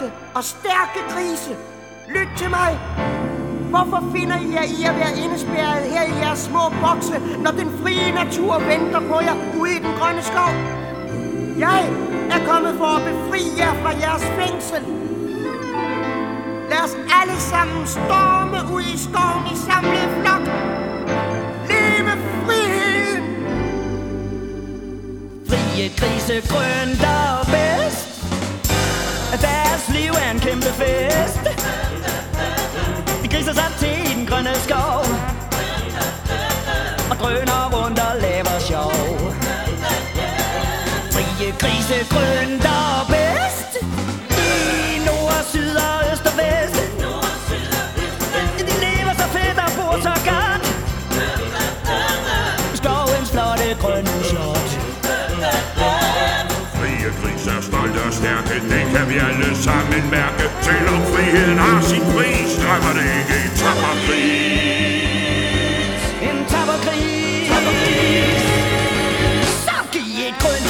stolte og stærke grise. Lyt til mig. Hvorfor finder I jer i at være indespærret her i jeres små bokse, når den frie natur venter på jer ude i den grønne skov? Jeg er kommet for at befri jer fra jeres fængsel. Lad os alle sammen storme ud i skoven i samlet flok. Leve friheden! Frie grise grønter De griser sig til i den grønne skov. Og drøner rundt og laver sjov. Frie grise grønter bedst. I nord, syd og øst og vest. De lever så fedt og bor så godt. Skovens flotte grønne slot. Frie gris er stolte og stærke, det kan vi alle sammen mærke. Selvom friheden har sin I'm a reggae top of. In top of things. Top of. Sucky, it could